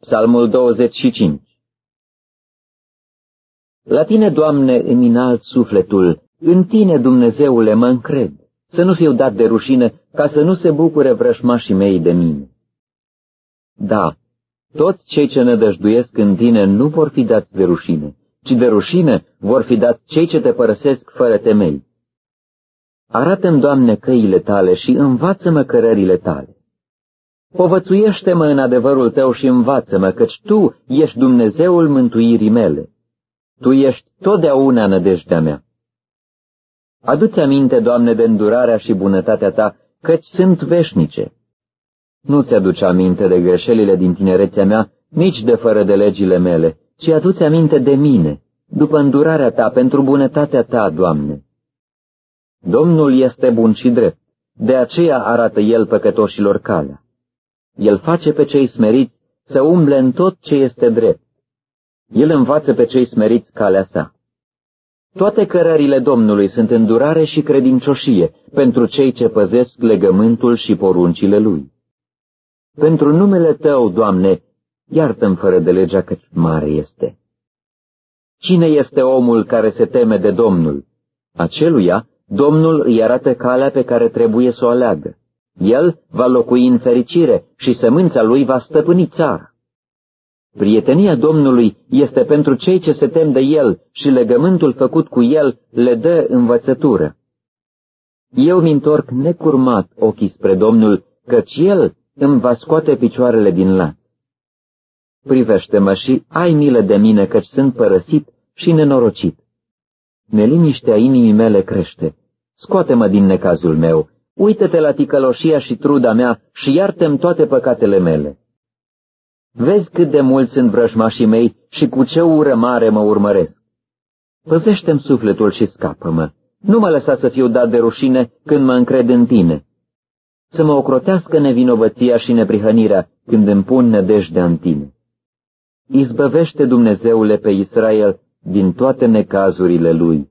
Psalmul 25 La tine, Doamne, îmi înalt sufletul, în tine, Dumnezeule, mă încred, să nu fiu dat de rușine, ca să nu se bucure vrășmașii mei de mine. Da, toți cei ce nădăjduiesc în tine nu vor fi dați de rușine, ci de rușine vor fi dați cei ce te părăsesc fără temei. Arată-mi, Doamne, căile tale și învață-mă cărările tale. Povățuiește-mă în adevărul tău și învață-mă, căci tu ești Dumnezeul mântuirii mele. Tu ești totdeauna nădejdea mea. Adu-ți aminte, Doamne, de îndurarea și bunătatea ta, căci sunt veșnice. Nu-ți aduce aminte de greșelile din tinerețea mea, nici de fără de legile mele, ci adu-ți aminte de mine, după îndurarea ta, pentru bunătatea ta, Doamne. Domnul este bun și drept, de aceea arată el păcătoșilor calea. El face pe cei smeriți să umble în tot ce este drept. El învață pe cei smeriți calea sa. Toate cărările Domnului sunt îndurare și credincioșie pentru cei ce păzesc legământul și poruncile Lui. Pentru numele Tău, Doamne, iartă-mi fără de legea cât mare este. Cine este omul care se teme de Domnul? Aceluia, Domnul îi arată calea pe care trebuie să o aleagă. El va locui în fericire și sămânța lui va stăpâni țara. Prietenia Domnului este pentru cei ce se tem de El și legământul făcut cu El le dă învățătură. Eu mi întorc necurmat ochii spre Domnul, căci El îmi va scoate picioarele din lat. Privește-mă și ai milă de mine, căci sunt părăsit și nenorocit. Neliniștea inimii mele crește. Scoate-mă din necazul meu, uită-te la ticăloșia și truda mea și iartă-mi toate păcatele mele. Vezi cât de mulți sunt vrăjmașii mei și cu ce ură mare mă urmăresc. Păzește-mi sufletul și scapă-mă. Nu mă lăsa să fiu dat de rușine când mă încred în tine. Să mă ocrotească nevinovăția și neprihănirea când îmi pun nădejdea în tine. Izbăvește Dumnezeule pe Israel din toate necazurile lui.